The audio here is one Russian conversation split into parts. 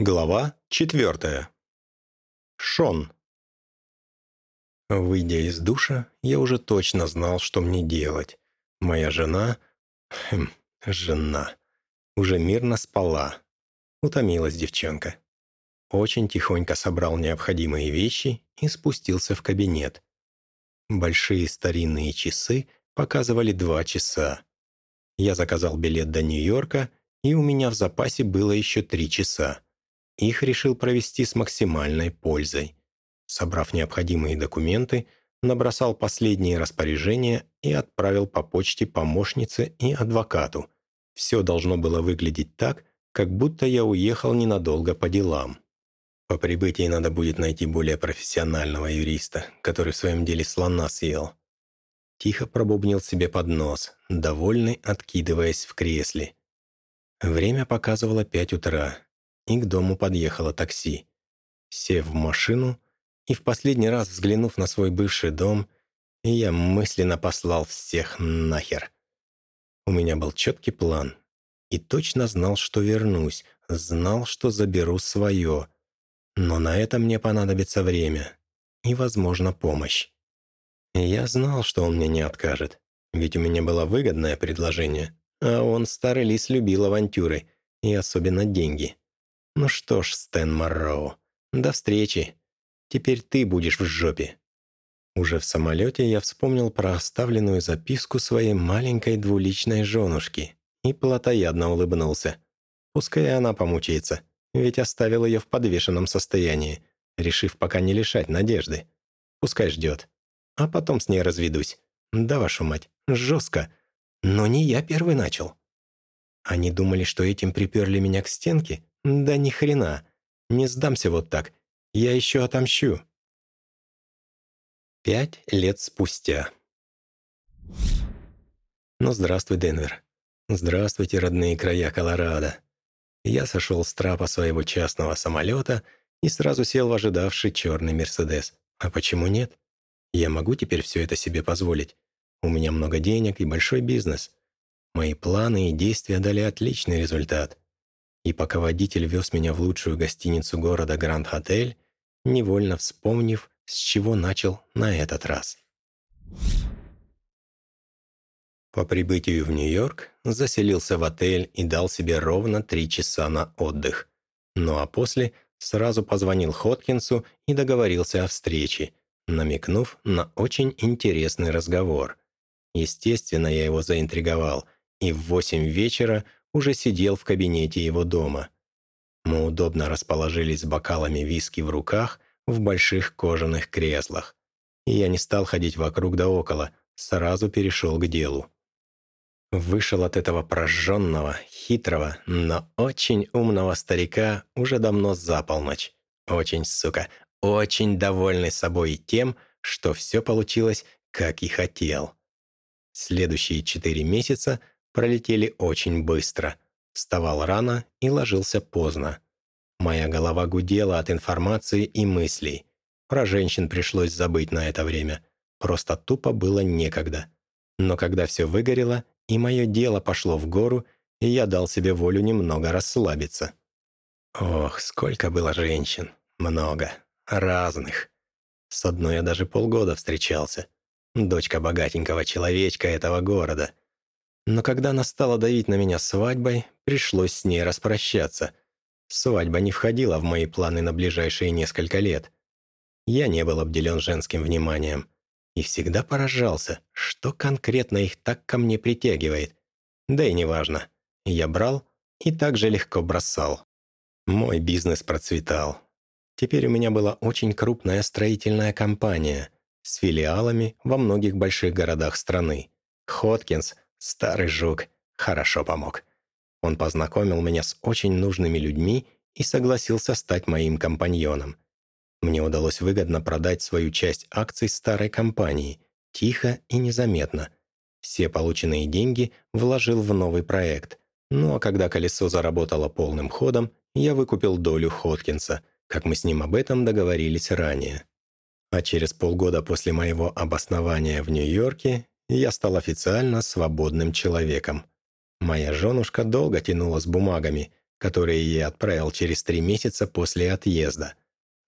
Глава четвертая. Шон. Выйдя из душа, я уже точно знал, что мне делать. Моя жена... Хм, жена. Уже мирно спала. Утомилась девчонка. Очень тихонько собрал необходимые вещи и спустился в кабинет. Большие старинные часы показывали два часа. Я заказал билет до Нью-Йорка, и у меня в запасе было еще три часа. Их решил провести с максимальной пользой. Собрав необходимые документы, набросал последние распоряжения и отправил по почте помощнице и адвокату. Все должно было выглядеть так, как будто я уехал ненадолго по делам. По прибытии надо будет найти более профессионального юриста, который в своем деле слона съел. Тихо пробубнил себе под нос, довольный, откидываясь в кресле. Время показывало пять утра, и к дому подъехало такси. Сев в машину и в последний раз взглянув на свой бывший дом, я мысленно послал всех нахер. У меня был четкий план. И точно знал, что вернусь, знал, что заберу свое. Но на это мне понадобится время и, возможно, помощь. Я знал, что он мне не откажет, ведь у меня было выгодное предложение, а он, старый лис, любил авантюры и особенно деньги. Ну что ж, Стэн Марроу, до встречи. Теперь ты будешь в жопе. Уже в самолете я вспомнил про оставленную записку своей маленькой двуличной женушки и плотоядно улыбнулся. Пускай она помучается, ведь оставил ее в подвешенном состоянии, решив пока не лишать надежды. Пускай ждет. А потом с ней разведусь. Да, вашу мать, жестко. Но не я первый начал. Они думали, что этим приперли меня к стенке, да ни хрена. Не сдамся вот так. Я еще отомщу. Пять лет спустя. Ну, здравствуй, Денвер. Здравствуйте, родные края Колорадо. Я сошел с трапа своего частного самолета и сразу сел в ожидавший черный Мерседес. А почему нет? Я могу теперь все это себе позволить. У меня много денег и большой бизнес. Мои планы и действия дали отличный результат. И пока водитель вез меня в лучшую гостиницу города Гранд Хотель, невольно вспомнив, с чего начал на этот раз. По прибытию в Нью-Йорк заселился в отель и дал себе ровно три часа на отдых. Ну а после сразу позвонил Хоткинсу и договорился о встрече, намекнув на очень интересный разговор. Естественно, я его заинтриговал, и в восемь вечера уже сидел в кабинете его дома. Мы удобно расположились с бокалами виски в руках в больших кожаных креслах. И я не стал ходить вокруг да около, сразу перешел к делу. Вышел от этого прожженного, хитрого, но очень умного старика уже давно за полночь. Очень, сука, очень довольный собой и тем, что все получилось, как и хотел. Следующие четыре месяца – пролетели очень быстро. Вставал рано и ложился поздно. Моя голова гудела от информации и мыслей. Про женщин пришлось забыть на это время. Просто тупо было некогда. Но когда все выгорело, и мое дело пошло в гору, и я дал себе волю немного расслабиться. Ох, сколько было женщин. Много. Разных. С одной я даже полгода встречался. Дочка богатенького человечка этого города — но когда она стала давить на меня свадьбой, пришлось с ней распрощаться. Свадьба не входила в мои планы на ближайшие несколько лет. Я не был обделен женским вниманием. И всегда поражался, что конкретно их так ко мне притягивает. Да и неважно. Я брал и так же легко бросал. Мой бизнес процветал. Теперь у меня была очень крупная строительная компания с филиалами во многих больших городах страны. Хоткинс – Старый жук хорошо помог. Он познакомил меня с очень нужными людьми и согласился стать моим компаньоном. Мне удалось выгодно продать свою часть акций старой компании, тихо и незаметно. Все полученные деньги вложил в новый проект. Ну а когда колесо заработало полным ходом, я выкупил долю Хоткинса, как мы с ним об этом договорились ранее. А через полгода после моего обоснования в Нью-Йорке я стал официально свободным человеком. Моя женушка долго тянула с бумагами, которые я отправил через три месяца после отъезда.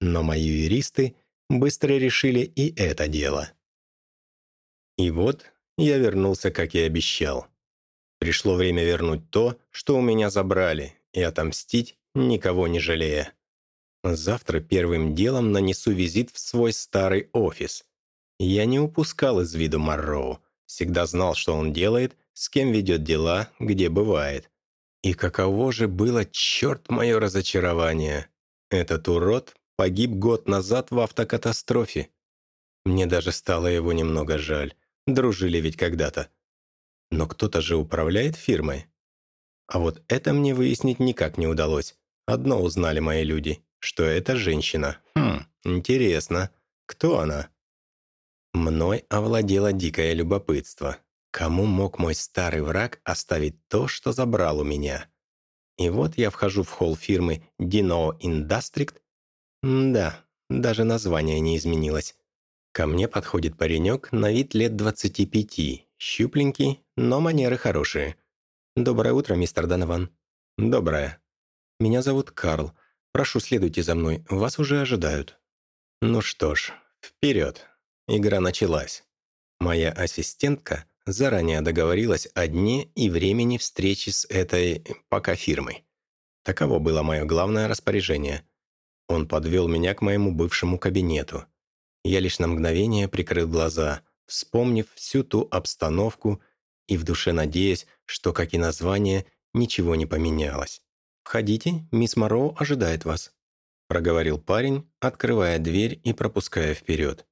Но мои юристы быстро решили и это дело. И вот я вернулся, как и обещал. Пришло время вернуть то, что у меня забрали, и отомстить, никого не жалея. Завтра первым делом нанесу визит в свой старый офис. Я не упускал из виду Марроу, всегда знал, что он делает, с кем ведет дела, где бывает. И каково же было, черт мое разочарование. Этот урод погиб год назад в автокатастрофе. Мне даже стало его немного жаль. Дружили ведь когда-то. Но кто-то же управляет фирмой. А вот это мне выяснить никак не удалось. Одно узнали мои люди, что это женщина. Хм, интересно. Кто она? Мной овладело дикое любопытство. Кому мог мой старый враг оставить то, что забрал у меня? И вот я вхожу в холл фирмы Dino Industrict. да, даже название не изменилось. Ко мне подходит паренек на вид лет 25, щупленький, но манеры хорошие. «Доброе утро, мистер Донован». «Доброе. Меня зовут Карл. Прошу, следуйте за мной, вас уже ожидают». Ну что ж, вперед. Игра началась. Моя ассистентка заранее договорилась о дне и времени встречи с этой пока фирмой. Таково было мое главное распоряжение. Он подвел меня к моему бывшему кабинету. Я лишь на мгновение прикрыл глаза, вспомнив всю ту обстановку и в душе надеясь, что, как и название, ничего не поменялось. «Входите, мисс Моро ожидает вас», – проговорил парень, открывая дверь и пропуская вперед.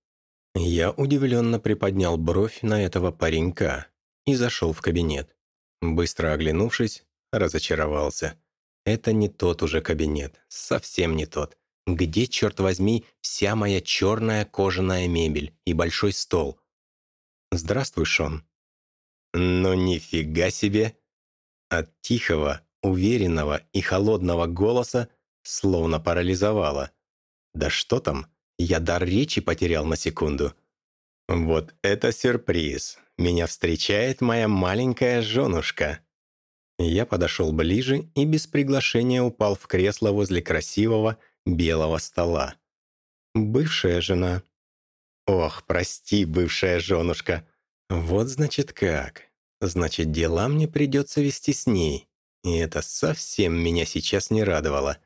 Я удивленно приподнял бровь на этого паренька и зашел в кабинет. Быстро оглянувшись, разочаровался. Это не тот уже кабинет, совсем не тот. Где, черт возьми, вся моя черная кожаная мебель и большой стол? Здравствуй, Шон. Ну нифига себе! От тихого, уверенного и холодного голоса словно парализовало. Да что там, я дар речи потерял на секунду. Вот это сюрприз. Меня встречает моя маленькая женушка. Я подошел ближе и без приглашения упал в кресло возле красивого, белого стола. Бывшая жена. Ох, прости, бывшая женушка. Вот значит как. Значит, дела мне придется вести с ней. И это совсем меня сейчас не радовало.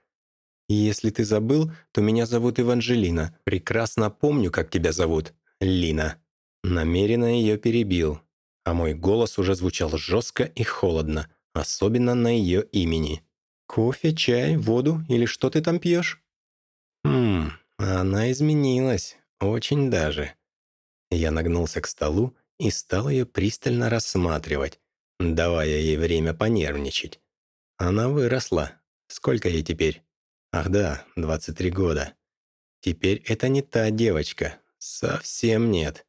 Если ты забыл, то меня зовут Эванжелина. Прекрасно помню, как тебя зовут. Лина. Намеренно ее перебил. А мой голос уже звучал жестко и холодно, особенно на ее имени. «Кофе, чай, воду или что ты там пьешь?» Хм, она изменилась. Очень даже. Я нагнулся к столу и стал ее пристально рассматривать, давая ей время понервничать. Она выросла. Сколько ей теперь? Ах да, 23 года. Теперь это не та девочка. Совсем нет.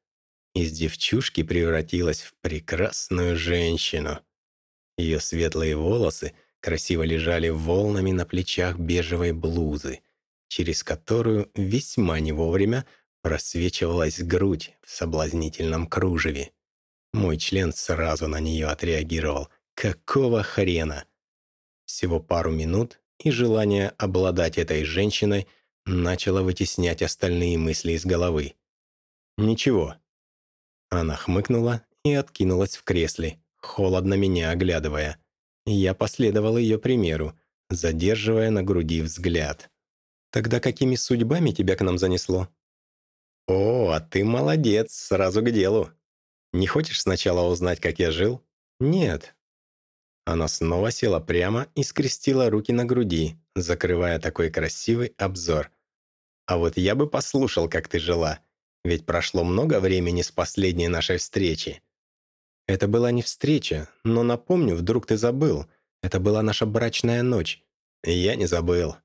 Из девчушки превратилась в прекрасную женщину. Ее светлые волосы красиво лежали волнами на плечах бежевой блузы, через которую весьма не вовремя просвечивалась грудь в соблазнительном кружеве. Мой член сразу на нее отреагировал. Какого хрена? Всего пару минут, и желание обладать этой женщиной начало вытеснять остальные мысли из головы. «Ничего». Она хмыкнула и откинулась в кресле, холодно меня оглядывая. Я последовал ее примеру, задерживая на груди взгляд. «Тогда какими судьбами тебя к нам занесло?» «О, а ты молодец, сразу к делу. Не хочешь сначала узнать, как я жил?» «Нет». Она снова села прямо и скрестила руки на груди, закрывая такой красивый обзор. «А вот я бы послушал, как ты жила, ведь прошло много времени с последней нашей встречи». «Это была не встреча, но напомню, вдруг ты забыл. Это была наша брачная ночь». «Я не забыл».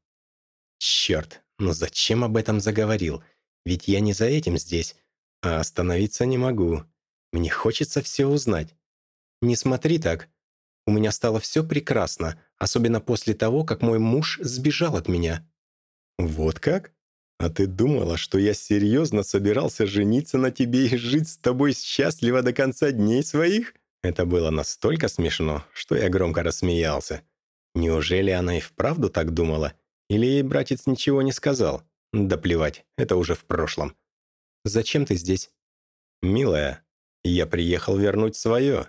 «Черт, ну зачем об этом заговорил?» Ведь я не за этим здесь, а остановиться не могу. Мне хочется все узнать. Не смотри так. У меня стало все прекрасно, особенно после того, как мой муж сбежал от меня». «Вот как? А ты думала, что я серьезно собирался жениться на тебе и жить с тобой счастливо до конца дней своих?» Это было настолько смешно, что я громко рассмеялся. Неужели она и вправду так думала? Или ей братец ничего не сказал? Да плевать, это уже в прошлом. «Зачем ты здесь?» «Милая, я приехал вернуть свое»,